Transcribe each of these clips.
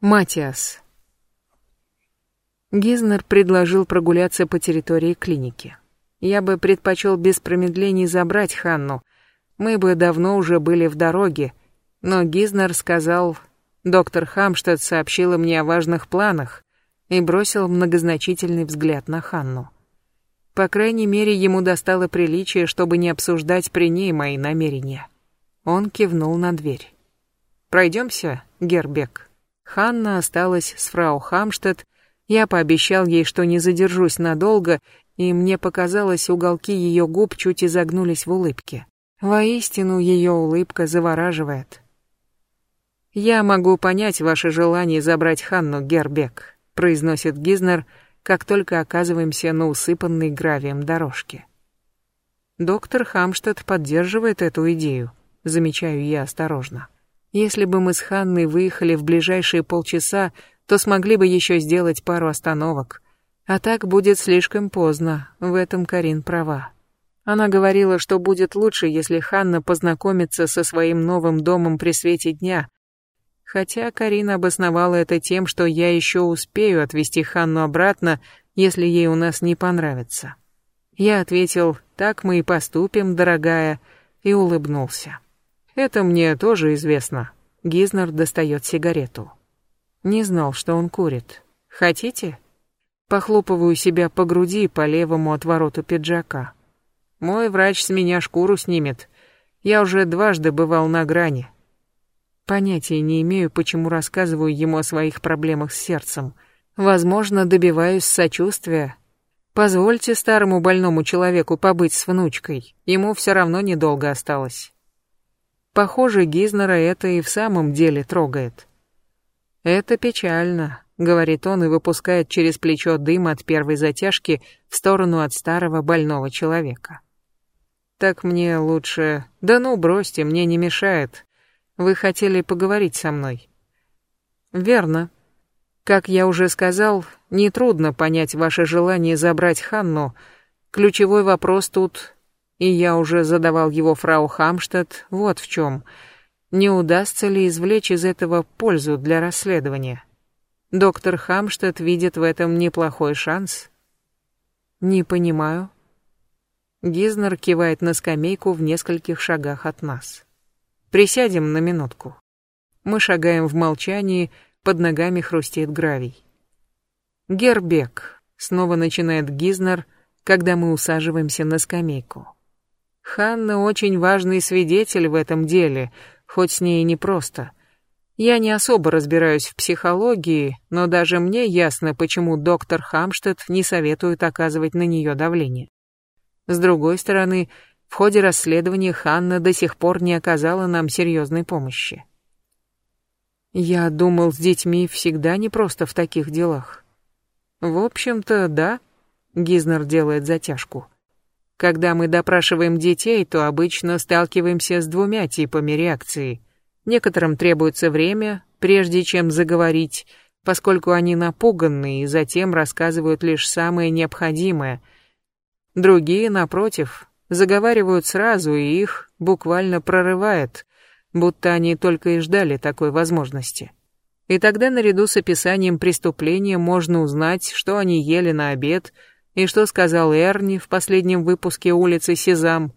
Матиас. Гизнер предложил прогуляться по территории клиники. Я бы предпочел без промедлений забрать Ханну. Мы бы давно уже были в дороге. Но Гизнер сказал, доктор Хамштадт сообщила мне о важных планах и бросил многозначительный взгляд на Ханну. По крайней мере, ему достало приличие, чтобы не обсуждать при ней мои намерения. Он кивнул на дверь. «Пройдемся, Гербек». Ханна осталась с фрау Хамштедт. Я пообещал ей, что не задержусь надолго, и мне показалось, уголки ее губ чуть изогнулись в улыбке. Воистину, ее улыбка завораживает. «Я могу понять ваше желание забрать Ханну, Гербек», произносит Гизнер, как только оказываемся на усыпанной гравием дорожке. Доктор Хамштедт поддерживает эту идею, замечаю я осторожно. Если бы мы с Ханной выехали в ближайшие полчаса, то смогли бы еще сделать пару остановок. А так будет слишком поздно, в этом Карин права. Она говорила, что будет лучше, если Ханна познакомится со своим новым домом при свете дня. Хотя Карин обосновала это тем, что я еще успею отвезти Ханну обратно, если ей у нас не понравится. Я ответил, так мы и поступим, дорогая, и улыбнулся. Это мне тоже известно. Гизнер достает сигарету. Не знал, что он курит. Хотите? Похлопываю себя по груди по левому отвороту пиджака. Мой врач с меня шкуру снимет. Я уже дважды бывал на грани. Понятия не имею, почему рассказываю ему о своих проблемах с сердцем. Возможно, добиваюсь сочувствия. Позвольте старому больному человеку побыть с внучкой. Ему все равно недолго осталось. Похоже, Гизнера это и в самом деле трогает. «Это печально», — говорит он и выпускает через плечо дым от первой затяжки в сторону от старого больного человека. «Так мне лучше...» «Да ну, бросьте, мне не мешает. Вы хотели поговорить со мной». «Верно. Как я уже сказал, нетрудно понять ваше желание забрать Ханну. Ключевой вопрос тут и я уже задавал его фрау Хамштадт вот в чем. Не удастся ли извлечь из этого пользу для расследования? Доктор Хамштадт видит в этом неплохой шанс. Не понимаю. Гизнер кивает на скамейку в нескольких шагах от нас. Присядем на минутку. Мы шагаем в молчании, под ногами хрустеет гравий. Гербек, снова начинает Гизнер, когда мы усаживаемся на скамейку. Ханна очень важный свидетель в этом деле, хоть с ней и непросто. Я не особо разбираюсь в психологии, но даже мне ясно, почему доктор Хамштедт не советует оказывать на нее давление. С другой стороны, в ходе расследования Ханна до сих пор не оказала нам серьезной помощи. Я думал, с детьми всегда непросто в таких делах. В общем-то, да, Гизнер делает затяжку. Когда мы допрашиваем детей, то обычно сталкиваемся с двумя типами реакции. Некоторым требуется время, прежде чем заговорить, поскольку они напуганы и затем рассказывают лишь самое необходимое. Другие, напротив, заговаривают сразу, и их буквально прорывает, будто они только и ждали такой возможности. И тогда наряду с описанием преступления можно узнать, что они ели на обед – и что сказал Эрни в последнем выпуске улицы Сезам?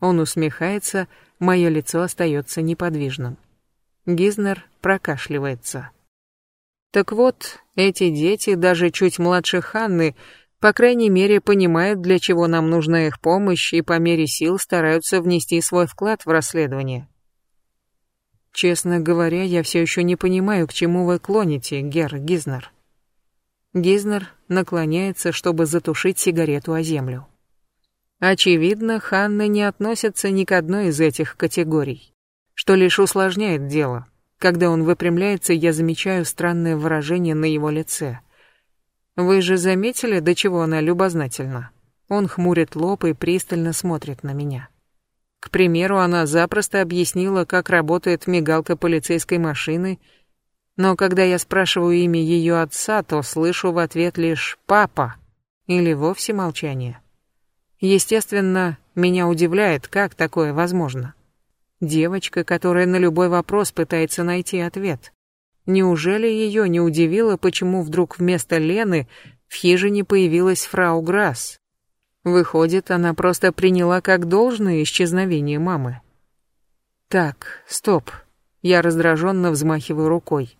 Он усмехается, мое лицо остается неподвижным. Гизнер прокашливается. Так вот, эти дети, даже чуть младше Ханны, по крайней мере, понимают, для чего нам нужна их помощь и по мере сил стараются внести свой вклад в расследование. Честно говоря, я все еще не понимаю, к чему вы клоните, Гер Гизнер. Гизнер наклоняется, чтобы затушить сигарету о землю. Очевидно, Ханна не относится ни к одной из этих категорий, что лишь усложняет дело. Когда он выпрямляется, я замечаю странное выражение на его лице. Вы же заметили, до чего она любознательна? Он хмурит лоб и пристально смотрит на меня. К примеру, она запросто объяснила, как работает мигалка полицейской машины но когда я спрашиваю имя ее отца, то слышу в ответ лишь «папа» или вовсе молчание. Естественно, меня удивляет, как такое возможно. Девочка, которая на любой вопрос пытается найти ответ. Неужели ее не удивило, почему вдруг вместо Лены в хижине появилась фрау Грасс? Выходит, она просто приняла как должное исчезновение мамы. Так, стоп. Я раздраженно взмахиваю рукой.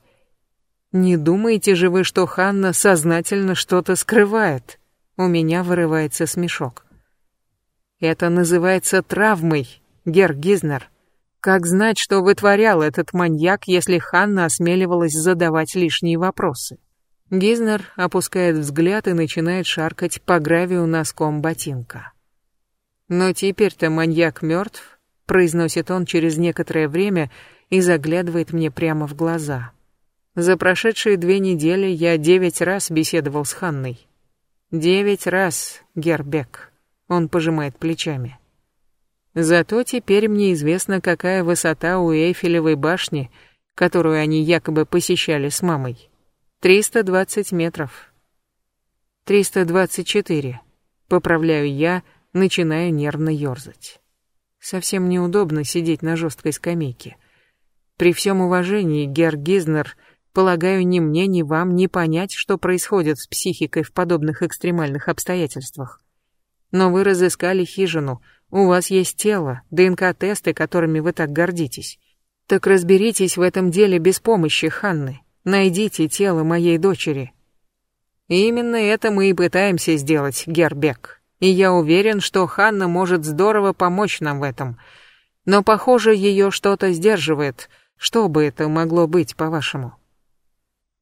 Не думаете же вы, что Ханна сознательно что-то скрывает? У меня вырывается смешок. Это называется травмой, Гер Гизнер. Как знать, что вытворял этот маньяк, если Ханна осмеливалась задавать лишние вопросы? Гизнер опускает взгляд и начинает шаркать по гравию носком ботинка. «Но теперь-то маньяк мертв», — произносит он через некоторое время и заглядывает мне прямо в глаза. «За прошедшие две недели я девять раз беседовал с Ханной. Девять раз, Гербек», — он пожимает плечами. Зато теперь мне известно, какая высота у Эйфелевой башни, которую они якобы посещали с мамой. 320 метров. 324. Поправляю я, начинаю нервно ёрзать. Совсем неудобно сидеть на жесткой скамейке. При всем уважении, Герр Гизнер, полагаю, ни мне, ни вам не понять, что происходит с психикой в подобных экстремальных обстоятельствах. Но вы разыскали хижину, у вас есть тело, ДНК-тесты, которыми вы так гордитесь. Так разберитесь в этом деле без помощи Ханны. Найдите тело моей дочери. именно это мы и пытаемся сделать, Гербек. И я уверен, что Ханна может здорово помочь нам в этом. Но, похоже, ее что-то сдерживает. Что бы это могло быть, по-вашему?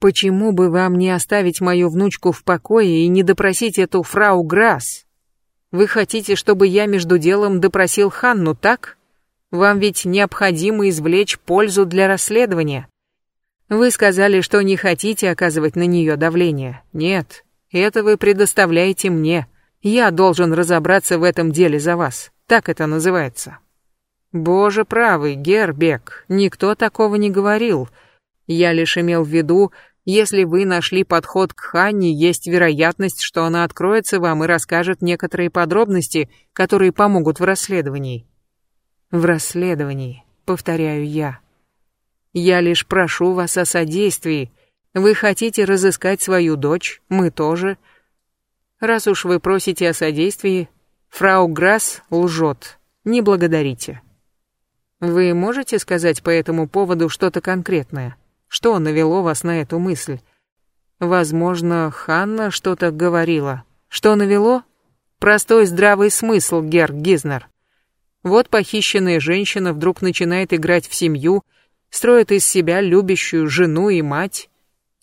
Почему бы вам не оставить мою внучку в покое и не допросить эту фрау Грасс? Вы хотите, чтобы я между делом допросил Ханну, так? Вам ведь необходимо извлечь пользу для расследования. Вы сказали, что не хотите оказывать на нее давление. Нет, это вы предоставляете мне. Я должен разобраться в этом деле за вас. Так это называется. Боже правый, Гербек, никто такого не говорил. Я лишь имел в виду, если вы нашли подход к Ханне, есть вероятность, что она откроется вам и расскажет некоторые подробности, которые помогут в расследовании. В расследовании, повторяю я. Я лишь прошу вас о содействии. Вы хотите разыскать свою дочь, мы тоже. Раз уж вы просите о содействии, фрау Грасс лжет. Не благодарите. Вы можете сказать по этому поводу что-то конкретное? Что навело вас на эту мысль? Возможно, Ханна что-то говорила. Что навело? Простой здравый смысл, Герр Гизнер. Вот похищенная женщина вдруг начинает играть в семью — строит из себя любящую жену и мать.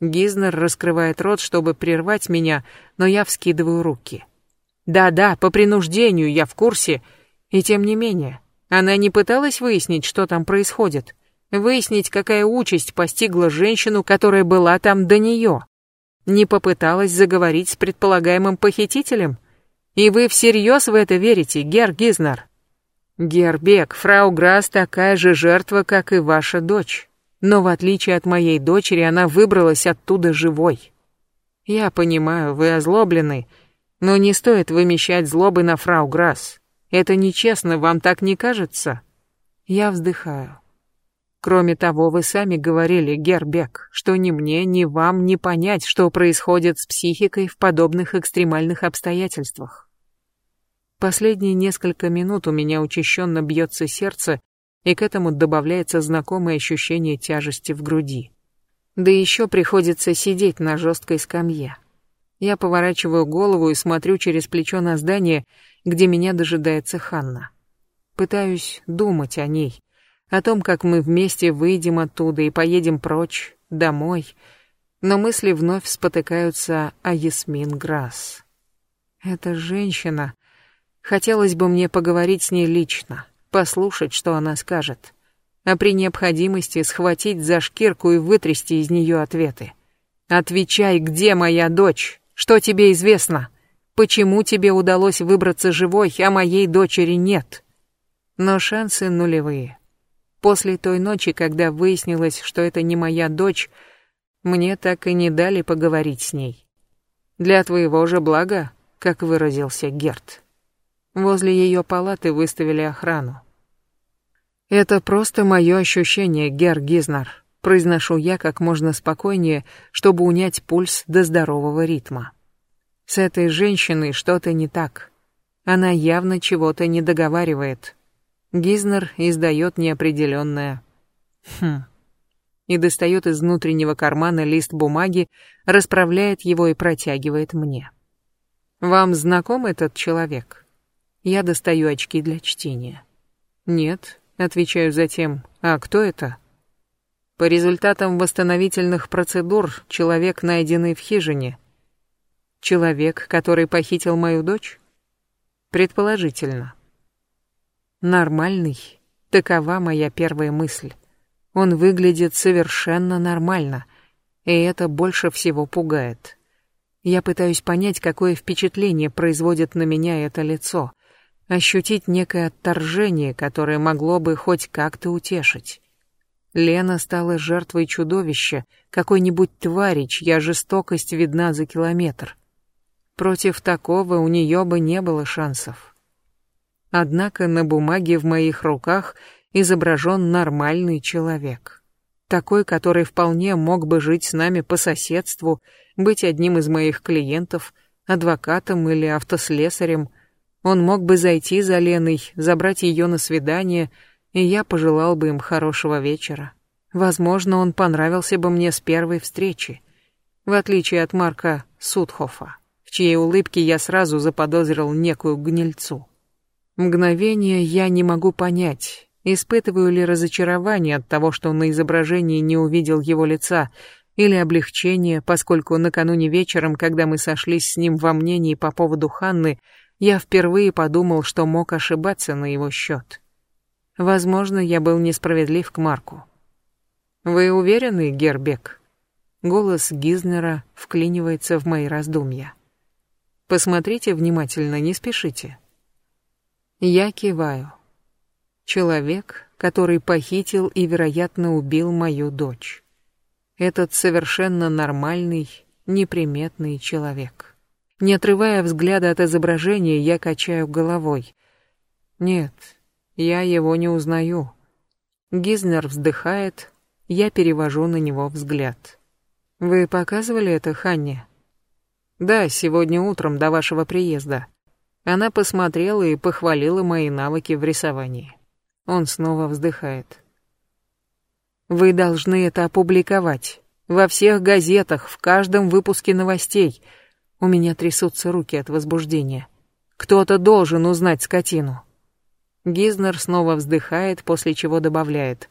Гизнер раскрывает рот, чтобы прервать меня, но я вскидываю руки. Да-да, по принуждению, я в курсе. И тем не менее, она не пыталась выяснить, что там происходит. Выяснить, какая участь постигла женщину, которая была там до нее. Не попыталась заговорить с предполагаемым похитителем? И вы всерьез в это верите, Гер Гизнер? Гербек, фрау Грасс такая же жертва, как и ваша дочь. Но в отличие от моей дочери, она выбралась оттуда живой. Я понимаю, вы озлоблены, но не стоит вымещать злобы на фрау Грасс. Это нечестно, вам так не кажется? Я вздыхаю. Кроме того, вы сами говорили, Гербек, что ни мне, ни вам не понять, что происходит с психикой в подобных экстремальных обстоятельствах. Последние несколько минут у меня учащенно бьется сердце, и к этому добавляется знакомое ощущение тяжести в груди. Да еще приходится сидеть на жесткой скамье. Я поворачиваю голову и смотрю через плечо на здание, где меня дожидается Ханна. Пытаюсь думать о ней, о том, как мы вместе выйдем оттуда и поедем прочь, домой, но мысли вновь спотыкаются о Ясмин Грасс. Эта женщина Хотелось бы мне поговорить с ней лично, послушать, что она скажет, а при необходимости схватить за шкирку и вытрясти из нее ответы. «Отвечай, где моя дочь? Что тебе известно? Почему тебе удалось выбраться живой, а моей дочери нет?» Но шансы нулевые. После той ночи, когда выяснилось, что это не моя дочь, мне так и не дали поговорить с ней. Для твоего же блага, как выразился Герт. Возле ее палаты выставили охрану. Это просто мое ощущение, Гер Гизнер. произношу я как можно спокойнее, чтобы унять пульс до здорового ритма. С этой женщиной что-то не так. Она явно чего-то не договаривает. Гизнер издает неопределенное «хм» и достает из внутреннего кармана лист бумаги, расправляет его и протягивает мне. «Вам знаком этот человек?» Я достаю очки для чтения. «Нет», — отвечаю затем, «а кто это?» По результатам восстановительных процедур человек, найденный в хижине. Человек, который похитил мою дочь? Предположительно. Нормальный. Такова моя первая мысль. Он выглядит совершенно нормально, и это больше всего пугает. Я пытаюсь понять, какое впечатление производит на меня это лицо, ощутить некое отторжение, которое могло бы хоть как-то утешить. Лена стала жертвой чудовища, какой-нибудь твари, чья жестокость видна за километр. Против такого у нее бы не было шансов. Однако на бумаге в моих руках изображен нормальный человек. Такой, который вполне мог бы жить с нами по соседству, быть одним из моих клиентов, адвокатом или автослесарем. Он мог бы зайти за Леной, забрать ее на свидание — и я пожелал бы им хорошего вечера. Возможно, он понравился бы мне с первой встречи, в отличие от Марка Судхофа, в чьей улыбке я сразу заподозрил некую гнильцу. Мгновение я не могу понять, испытываю ли разочарование от того, что на изображении не увидел его лица, или облегчение, поскольку накануне вечером, когда мы сошлись с ним во мнении по поводу Ханны, я впервые подумал, что мог ошибаться на его счет. Возможно, я был несправедлив к Марку. «Вы уверены, Гербек?» Голос Гизнера вклинивается в мои раздумья. «Посмотрите внимательно, не спешите». Я киваю. Человек, который похитил и, вероятно, убил мою дочь. Этот совершенно нормальный, неприметный человек. Не отрывая взгляда от изображения, я качаю головой. Нет, я его не узнаю. Гизнер вздыхает, я перевожу на него взгляд. Вы показывали это Ханне? Да, сегодня утром до вашего приезда. Она посмотрела и похвалила мои навыки в рисовании. Он снова вздыхает. Вы должны это опубликовать. Во всех газетах, в каждом выпуске новостей. У меня трясутся руки от возбуждения. Кто-то должен узнать скотину. Гизнер снова вздыхает, после чего добавляет.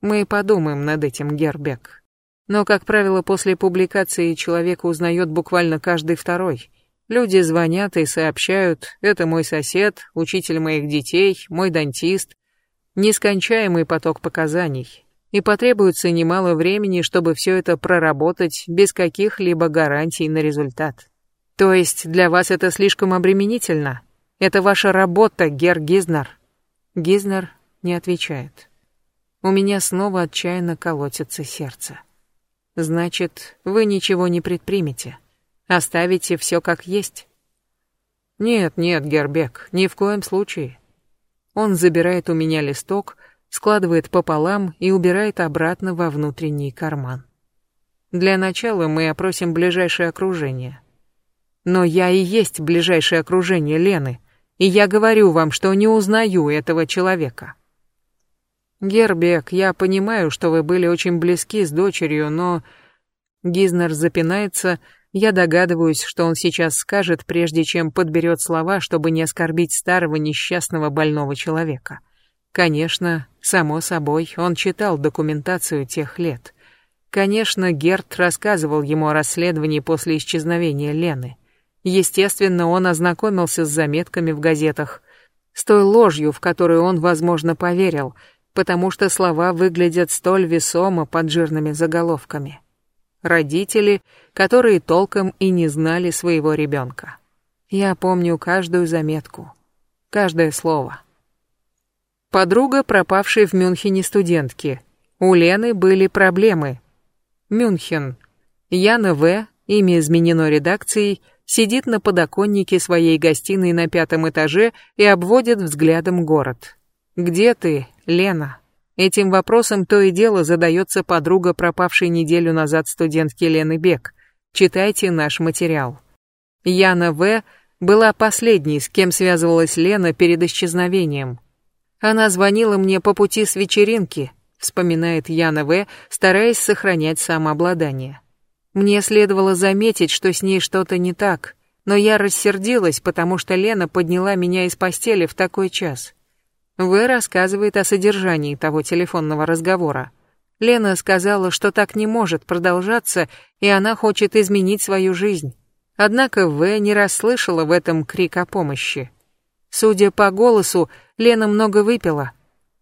«Мы подумаем над этим, Гербек. Но, как правило, после публикации человека узнает буквально каждый второй. Люди звонят и сообщают, это мой сосед, учитель моих детей, мой дантист. Нескончаемый поток показаний. И потребуется немало времени, чтобы все это проработать без каких-либо гарантий на результат. То есть для вас это слишком обременительно?» Это ваша работа, Гер Гизнер. Гизнер не отвечает. У меня снова отчаянно колотится сердце. Значит, вы ничего не предпримете. Оставите все как есть. Нет, нет, Гербек, ни в коем случае. Он забирает у меня листок, складывает пополам и убирает обратно во внутренний карман. Для начала мы опросим ближайшее окружение. Но я и есть ближайшее окружение Лены, и я говорю вам, что не узнаю этого человека. Гербек, я понимаю, что вы были очень близки с дочерью, но... Гизнер запинается, я догадываюсь, что он сейчас скажет, прежде чем подберет слова, чтобы не оскорбить старого несчастного больного человека. Конечно, само собой, он читал документацию тех лет. Конечно, Герт рассказывал ему о расследовании после исчезновения Лены. Естественно, он ознакомился с заметками в газетах, с той ложью, в которую он, возможно, поверил, потому что слова выглядят столь весомо под жирными заголовками. Родители, которые толком и не знали своего ребенка. Я помню каждую заметку, каждое слово. Подруга пропавшей в Мюнхене студентки. У Лены были проблемы. Мюнхен. Яна В., имя изменено редакцией, сидит на подоконнике своей гостиной на пятом этаже и обводит взглядом город. «Где ты, Лена?» Этим вопросом то и дело задается подруга пропавшей неделю назад студентки Лены Бек. Читайте наш материал. Яна В. была последней, с кем связывалась Лена перед исчезновением. Она звонила мне по пути с вечеринки, вспоминает Яна В., стараясь сохранять самообладание. Мне следовало заметить, что с ней что-то не так, но я рассердилась, потому что Лена подняла меня из постели в такой час. В рассказывает о содержании того телефонного разговора. Лена сказала, что так не может продолжаться, и она хочет изменить свою жизнь. Однако В не расслышала в этом крик о помощи. Судя по голосу, Лена много выпила.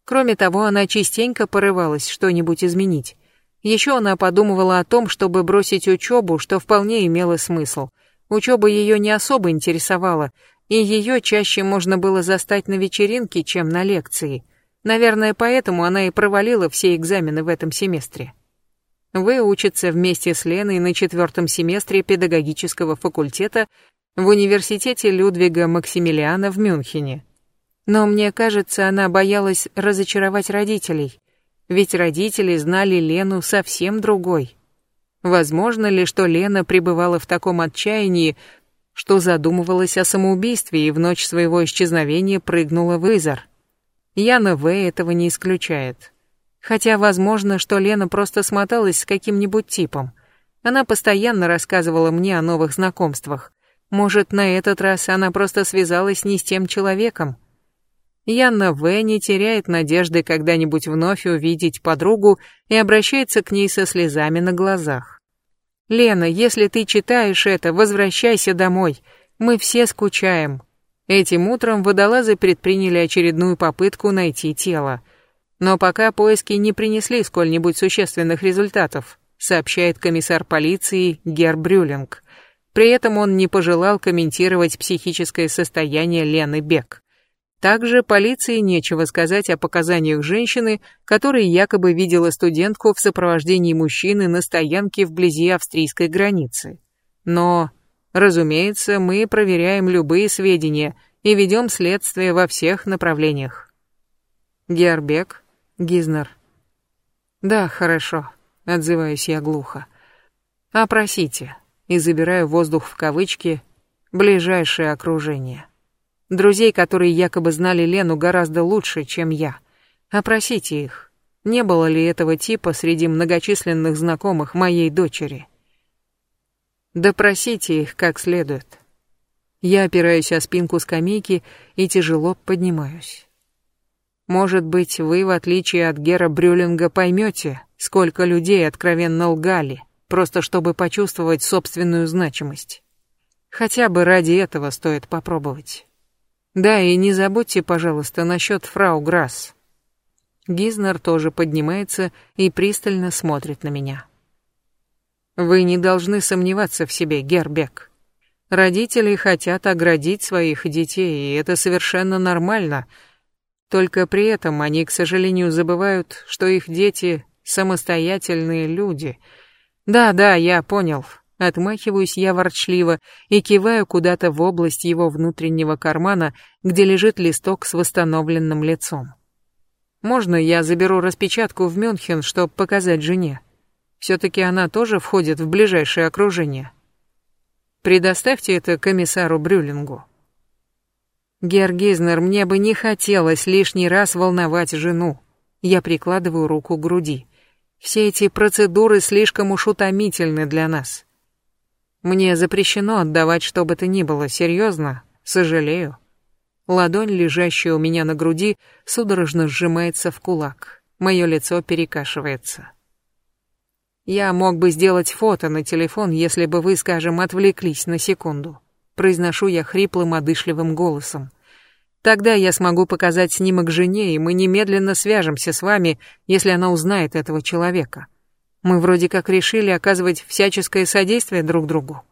Кроме того, она частенько порывалась что-нибудь изменить. Еще она подумывала о том, чтобы бросить учебу, что вполне имело смысл. Учеба ее не особо интересовала, и ее чаще можно было застать на вечеринке, чем на лекции. Наверное, поэтому она и провалила все экзамены в этом семестре. Вы учится вместе с Леной на четвертом семестре педагогического факультета в университете Людвига Максимилиана в Мюнхене. Но мне кажется, она боялась разочаровать родителей, ведь родители знали Лену совсем другой. Возможно ли, что Лена пребывала в таком отчаянии, что задумывалась о самоубийстве и в ночь своего исчезновения прыгнула в Изар? Яна В. этого не исключает. Хотя возможно, что Лена просто смоталась с каким-нибудь типом. Она постоянно рассказывала мне о новых знакомствах. Может, на этот раз она просто связалась не с тем человеком. Янна В. не теряет надежды когда-нибудь вновь увидеть подругу и обращается к ней со слезами на глазах. «Лена, если ты читаешь это, возвращайся домой. Мы все скучаем». Этим утром водолазы предприняли очередную попытку найти тело. Но пока поиски не принесли сколь-нибудь существенных результатов, сообщает комиссар полиции Гер Брюлинг. При этом он не пожелал комментировать психическое состояние Лены Бек. Также полиции нечего сказать о показаниях женщины, которая якобы видела студентку в сопровождении мужчины на стоянке вблизи австрийской границы. Но, разумеется, мы проверяем любые сведения и ведем следствие во всех направлениях. Гербек Гизнер. Да, хорошо, отзываюсь я глухо. Опросите и забираю воздух в кавычки ближайшее окружение. Друзей, которые якобы знали Лену гораздо лучше, чем я. Опросите их. Не было ли этого типа среди многочисленных знакомых моей дочери? Допросите их как следует. Я опираюсь о спинку скамейки и тяжело поднимаюсь. Может быть, вы, в отличие от Гера Брюлинга, поймете, сколько людей откровенно лгали, просто чтобы почувствовать собственную значимость. Хотя бы ради этого стоит попробовать. Да, и не забудьте, пожалуйста, насчет фрау Грасс. Гизнер тоже поднимается и пристально смотрит на меня. Вы не должны сомневаться в себе, Гербек. Родители хотят оградить своих детей, и это совершенно нормально — только при этом они, к сожалению, забывают, что их дети — самостоятельные люди. Да-да, я понял. Отмахиваюсь я ворчливо и киваю куда-то в область его внутреннего кармана, где лежит листок с восстановленным лицом. Можно я заберу распечатку в Мюнхен, чтобы показать жене? Все-таки она тоже входит в ближайшее окружение. Предоставьте это комиссару Брюлингу. Гергизнер, мне бы не хотелось лишний раз волновать жену. Я прикладываю руку к груди. Все эти процедуры слишком уж утомительны для нас. Мне запрещено отдавать что бы то ни было, серьезно, сожалею. Ладонь, лежащая у меня на груди, судорожно сжимается в кулак. Мое лицо перекашивается. Я мог бы сделать фото на телефон, если бы вы, скажем, отвлеклись на секунду произношу я хриплым, одышливым голосом. Тогда я смогу показать снимок жене, и мы немедленно свяжемся с вами, если она узнает этого человека. Мы вроде как решили оказывать всяческое содействие друг другу.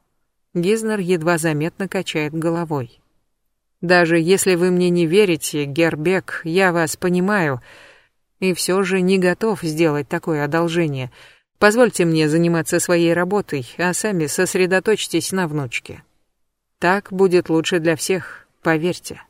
Гизнер едва заметно качает головой. Даже если вы мне не верите, Гербек, я вас понимаю, и все же не готов сделать такое одолжение. Позвольте мне заниматься своей работой, а сами сосредоточьтесь на внучке. Так будет лучше для всех, поверьте.